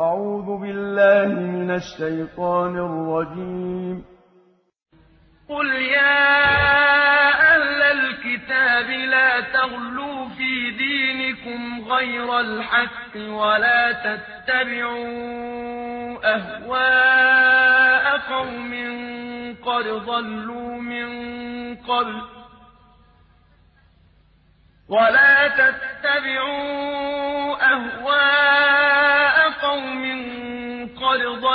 أعوذ بالله من الشيطان الرجيم. قل يا أهل الكتاب لا تغلوا في دينكم غير الحق ولا تتبعوا أهواء قوم قد ضلوا من قبل ولا تتبعوا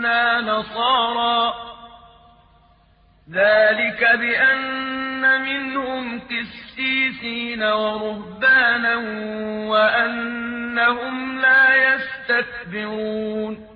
إنا نصارى. ذلك بأن منهم قسيسين ورهبانا وأنهم لا يستكبرون.